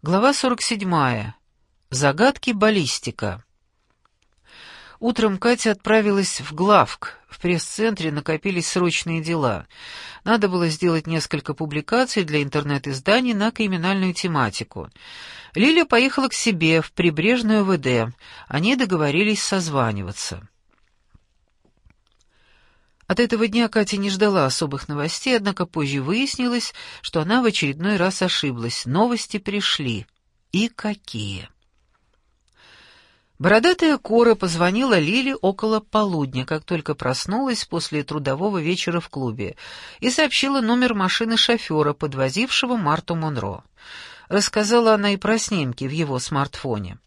Глава 47. Загадки баллистика. Утром Катя отправилась в главк. В пресс-центре накопились срочные дела. Надо было сделать несколько публикаций для интернет-изданий на криминальную тематику. Лиля поехала к себе в прибрежную ВД. Они договорились созваниваться. От этого дня Катя не ждала особых новостей, однако позже выяснилось, что она в очередной раз ошиблась. Новости пришли. И какие? Бородатая Кора позвонила Лиле около полудня, как только проснулась после трудового вечера в клубе, и сообщила номер машины шофера, подвозившего Марту Монро. Рассказала она и про снимки в его смартфоне.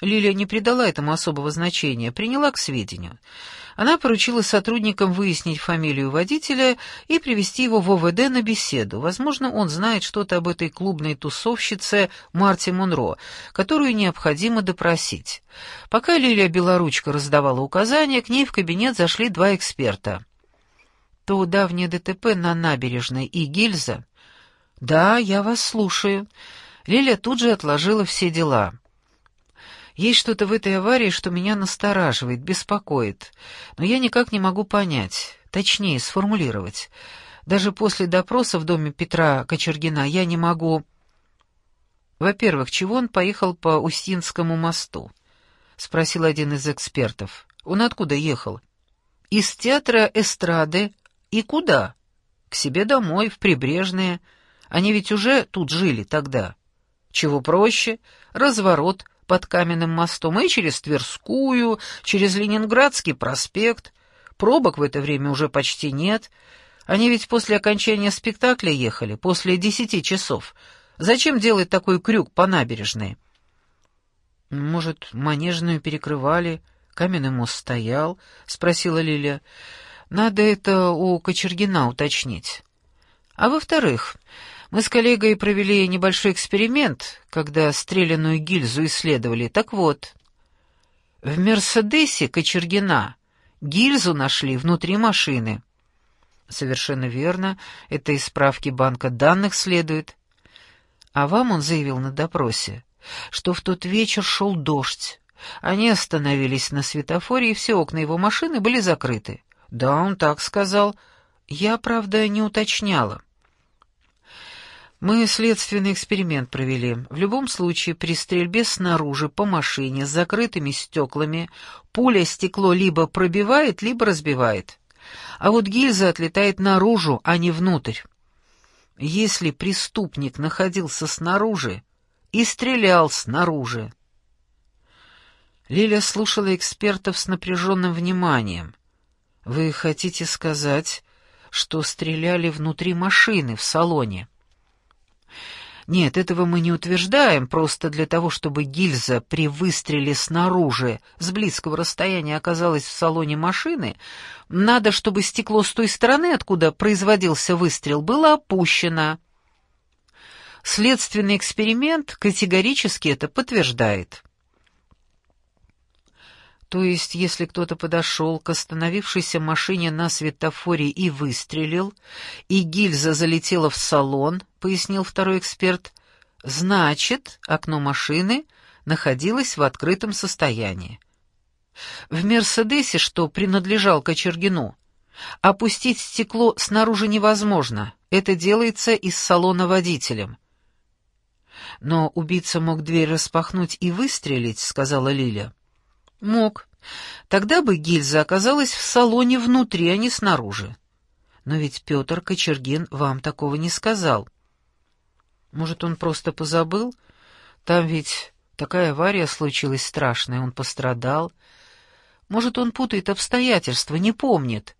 Лилия не придала этому особого значения, приняла к сведению. Она поручила сотрудникам выяснить фамилию водителя и привести его в ОВД на беседу. Возможно, он знает что-то об этой клубной тусовщице Марте Монро, которую необходимо допросить. Пока Лилия Белоручка раздавала указания, к ней в кабинет зашли два эксперта. То давнее ДТП на набережной и гильза. «Да, я вас слушаю». Лилия тут же отложила все дела. Есть что-то в этой аварии, что меня настораживает, беспокоит, но я никак не могу понять, точнее сформулировать. Даже после допроса в доме Петра Кочергина я не могу... Во-первых, чего он поехал по Устинскому мосту? — спросил один из экспертов. Он откуда ехал? Из театра эстрады. И куда? К себе домой, в Прибрежное. Они ведь уже тут жили тогда. Чего проще? Разворот — под каменным мостом и через Тверскую, через Ленинградский проспект. Пробок в это время уже почти нет. Они ведь после окончания спектакля ехали, после десяти часов. Зачем делать такой крюк по набережной? Может, Манежную перекрывали, каменный мост стоял? — спросила Лиля. Надо это у Кочергина уточнить. А во-вторых, мы с коллегой провели небольшой эксперимент, когда стрелянную гильзу исследовали. Так вот, в «Мерседесе» Кочергина гильзу нашли внутри машины. Совершенно верно, это из справки банка данных следует. А вам он заявил на допросе, что в тот вечер шел дождь. Они остановились на светофоре, и все окна его машины были закрыты. Да, он так сказал. Я, правда, не уточняла. Мы следственный эксперимент провели. В любом случае, при стрельбе снаружи по машине с закрытыми стеклами пуля стекло либо пробивает, либо разбивает. А вот гильза отлетает наружу, а не внутрь. Если преступник находился снаружи и стрелял снаружи. Лиля слушала экспертов с напряженным вниманием. «Вы хотите сказать, что стреляли внутри машины, в салоне?» Нет, этого мы не утверждаем, просто для того, чтобы гильза при выстреле снаружи с близкого расстояния оказалась в салоне машины, надо, чтобы стекло с той стороны, откуда производился выстрел, было опущено. Следственный эксперимент категорически это подтверждает. То есть, если кто-то подошел к остановившейся машине на светофоре и выстрелил, и гильза залетела в салон, пояснил второй эксперт, значит, окно машины находилось в открытом состоянии. В «Мерседесе», что принадлежал Кочергину, опустить стекло снаружи невозможно, это делается из салона водителем. «Но убийца мог дверь распахнуть и выстрелить», — сказала Лиля. Мог. Тогда бы гильза оказалась в салоне внутри, а не снаружи. Но ведь Петр Кочергин вам такого не сказал. Может, он просто позабыл? Там ведь такая авария случилась страшная, он пострадал. Может, он путает обстоятельства, не помнит.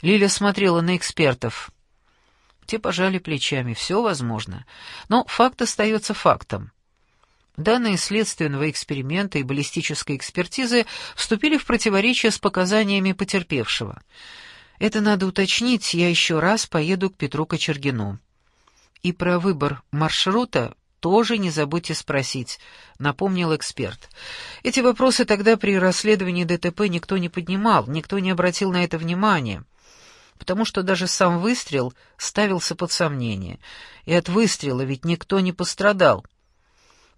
Лиля смотрела на экспертов. Те пожали плечами, все возможно. Но факт остается фактом. Данные следственного эксперимента и баллистической экспертизы вступили в противоречие с показаниями потерпевшего. Это надо уточнить, я еще раз поеду к Петру Кочергину. И про выбор маршрута тоже не забудьте спросить, напомнил эксперт. Эти вопросы тогда при расследовании ДТП никто не поднимал, никто не обратил на это внимания, потому что даже сам выстрел ставился под сомнение. И от выстрела ведь никто не пострадал.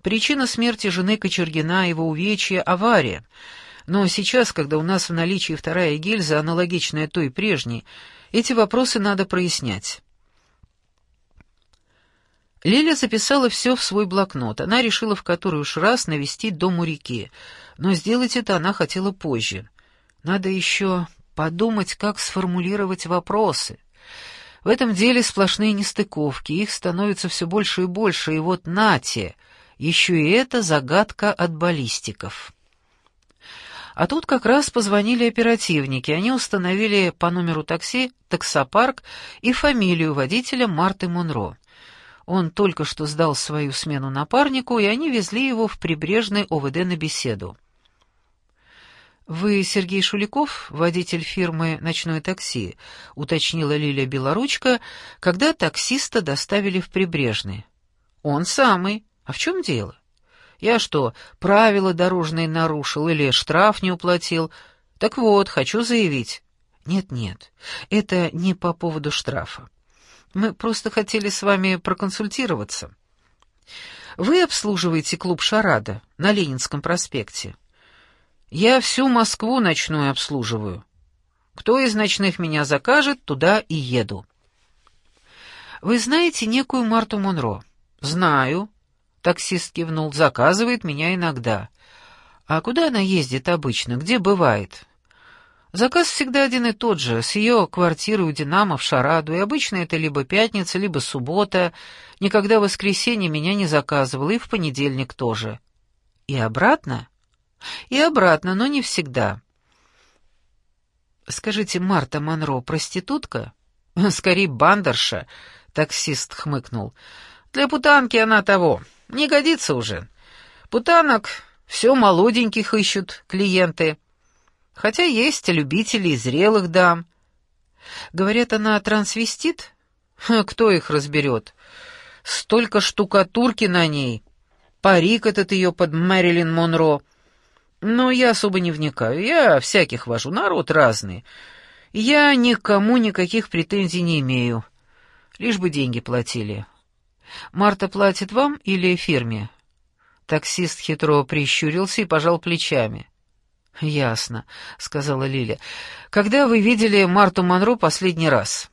Причина смерти жены Кочергина, его увечья — авария. Но сейчас, когда у нас в наличии вторая гильза, аналогичная той прежней, эти вопросы надо прояснять. Лиля записала все в свой блокнот. Она решила в который уж раз навестить дом у реки, но сделать это она хотела позже. Надо еще подумать, как сформулировать вопросы. В этом деле сплошные нестыковки, их становится все больше и больше, и вот нате, еще и это загадка от баллистиков. А тут как раз позвонили оперативники, они установили по номеру такси таксопарк и фамилию водителя Марты Монро. Он только что сдал свою смену напарнику, и они везли его в прибрежный ОВД на беседу. «Вы Сергей Шуликов, водитель фирмы «Ночное такси», — уточнила Лилия Белоручка, когда таксиста доставили в Прибрежный. «Он самый. А в чем дело? Я что, правила дорожные нарушил или штраф не уплатил? Так вот, хочу заявить». «Нет-нет, это не по поводу штрафа. Мы просто хотели с вами проконсультироваться. Вы обслуживаете клуб «Шарада» на Ленинском проспекте?» Я всю Москву ночную обслуживаю. Кто из ночных меня закажет, туда и еду. Вы знаете некую Марту Монро? Знаю. Таксист кивнул. Заказывает меня иногда. А куда она ездит обычно? Где бывает? Заказ всегда один и тот же, с ее квартиры у «Динамо» в Шараду, и обычно это либо пятница, либо суббота. Никогда в воскресенье меня не заказывал, и в понедельник тоже. И обратно? И обратно, но не всегда. Скажите, Марта Монро проститутка? Скорее, бандерша, таксист хмыкнул. Для путанки она того. Не годится уже. Путанок все молоденьких ищут клиенты. Хотя есть любители и зрелых дам. Говорят, она трансвестит? Кто их разберет? Столько штукатурки на ней. Парик этот ее под Мэрилин Монро — но я особо не вникаю. Я всяких вожу, народ разный. Я никому никаких претензий не имею. Лишь бы деньги платили. Марта платит вам или фирме? Таксист хитро прищурился и пожал плечами. «Ясно», — сказала Лиля. «Когда вы видели Марту Монро последний раз?»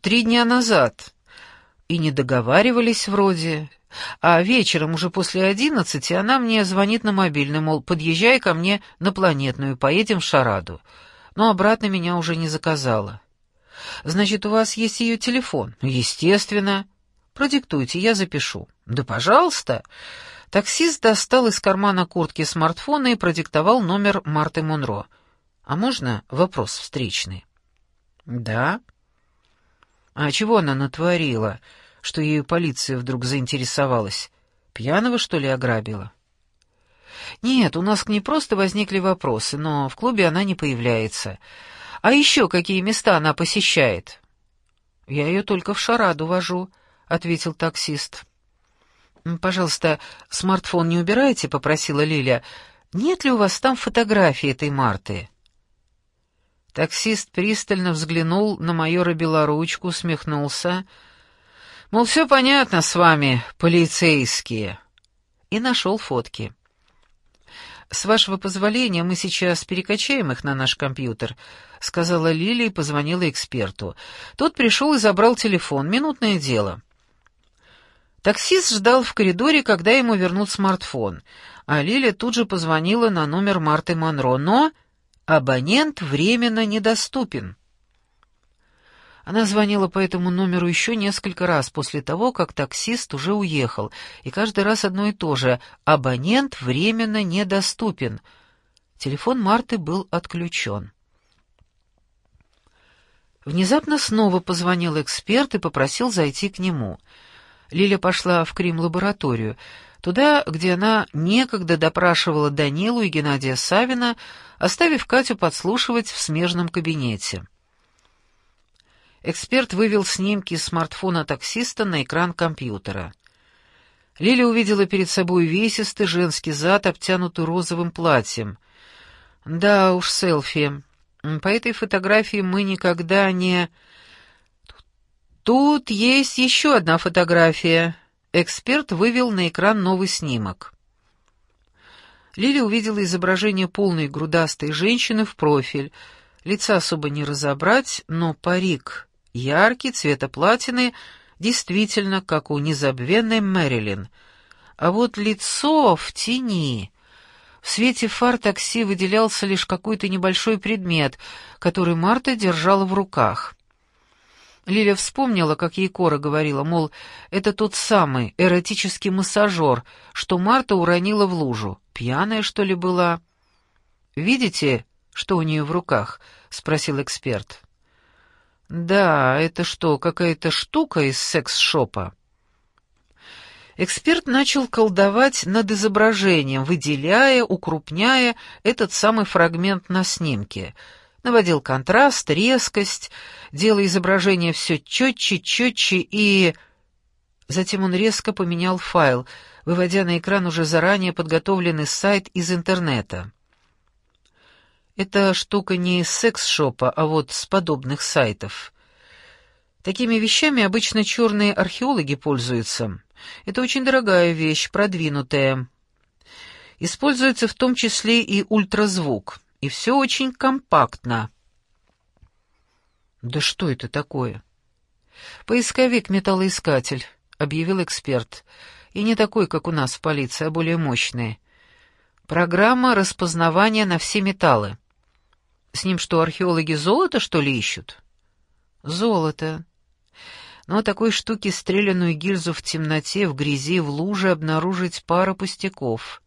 «Три дня назад. И не договаривались вроде. А вечером, уже после одиннадцати, она мне звонит на мобильный, мол, подъезжай ко мне на Планетную, поедем в Шараду. Но обратно меня уже не заказала. Значит, у вас есть ее телефон? Естественно. Продиктуйте, я запишу. Да, пожалуйста. Таксист достал из кармана куртки смартфона и продиктовал номер Марты Монро. А можно вопрос встречный? Да. А чего она натворила? — что ею полиция вдруг заинтересовалась. Пьяного, что ли, ограбила? Нет, у нас к ней просто возникли вопросы, но в клубе она не появляется. А еще какие места она посещает? Я ее только в шараду вожу, ответил таксист. Пожалуйста, смартфон не убирайте, попросила Лиля. Нет ли у вас там фотографии этой Марты? Таксист пристально взглянул на майора Белоручку, усмехнулся — Мол, все понятно с вами, полицейские. И нашел фотки. «С вашего позволения мы сейчас перекачаем их на наш компьютер», — сказала Лилия и позвонила эксперту. Тот пришел и забрал телефон. Минутное дело. Таксист ждал в коридоре, когда ему вернут смартфон, а Лилия тут же позвонила на номер Марты Монро, но абонент временно недоступен. Она звонила по этому номеру еще несколько раз после того, как таксист уже уехал, и каждый раз одно и то же — абонент временно недоступен. Телефон Марты был отключен. Внезапно снова позвонил эксперт и попросил зайти к нему. Лиля пошла в Крим-лабораторию, туда, где она некогда допрашивала Данилу и Геннадия Савина, оставив Катю подслушивать в смежном кабинете. Эксперт вывел снимки смартфона таксиста на экран компьютера. Лиля увидела перед собой весистый женский зад, обтянутый розовым платьем. Да уж, селфи. По этой фотографии мы никогда не... Тут есть еще одна фотография. Эксперт вывел на экран новый снимок. Лили увидела изображение полной грудастой женщины в профиль. Лица особо не разобрать, но парик яркий, цвета платины, действительно, как у незабвенной Мэрилин. А вот лицо в тени... В свете фар такси выделялся лишь какой-то небольшой предмет, который Марта держала в руках. Лиля вспомнила, как ей Кора говорила, мол, это тот самый эротический массажер, что Марта уронила в лужу. Пьяная, что ли, была? «Видите, что у нее в руках?» — спросил эксперт. «Да, это что, какая-то штука из секс-шопа?» Эксперт начал колдовать над изображением, выделяя, укрупняя этот самый фрагмент на снимке — наводил контраст, резкость, делая изображение все четче, четче и... Затем он резко поменял файл, выводя на экран уже заранее подготовленный сайт из интернета. Эта штука не из секс-шопа, а вот с подобных сайтов. Такими вещами обычно черные археологи пользуются. Это очень дорогая вещь, продвинутая. Используется в том числе и ультразвук и все очень компактно. «Да что это такое?» «Поисковик-металлоискатель», — объявил эксперт. «И не такой, как у нас в полиции, а более мощный. Программа распознавания на все металлы. С ним что, археологи золото, что ли, ищут?» «Золото. Но такой штуки стрелянную гильзу в темноте, в грязи, в луже обнаружить пара пустяков».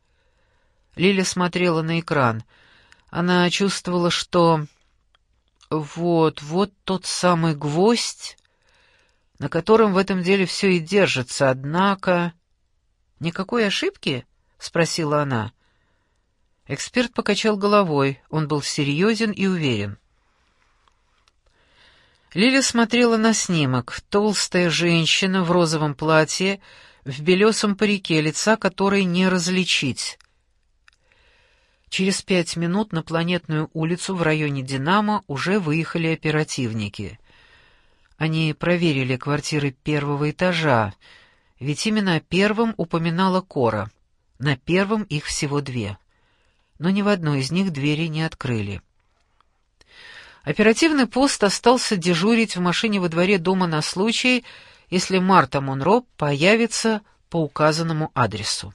Лиля смотрела на экран — она чувствовала, что вот, вот тот самый гвоздь, на котором в этом деле все и держится, однако... «Никакой ошибки?» — спросила она. Эксперт покачал головой, он был серьезен и уверен. Лиля смотрела на снимок. Толстая женщина в розовом платье, в белесом парике, лица которой не различить. Через пять минут на Планетную улицу в районе «Динамо» уже выехали оперативники. Они проверили квартиры первого этажа, ведь именно о первом упоминала Кора. На первом их всего две. Но ни в одной из них двери не открыли. Оперативный пост остался дежурить в машине во дворе дома на случай, если Марта Монро появится по указанному адресу.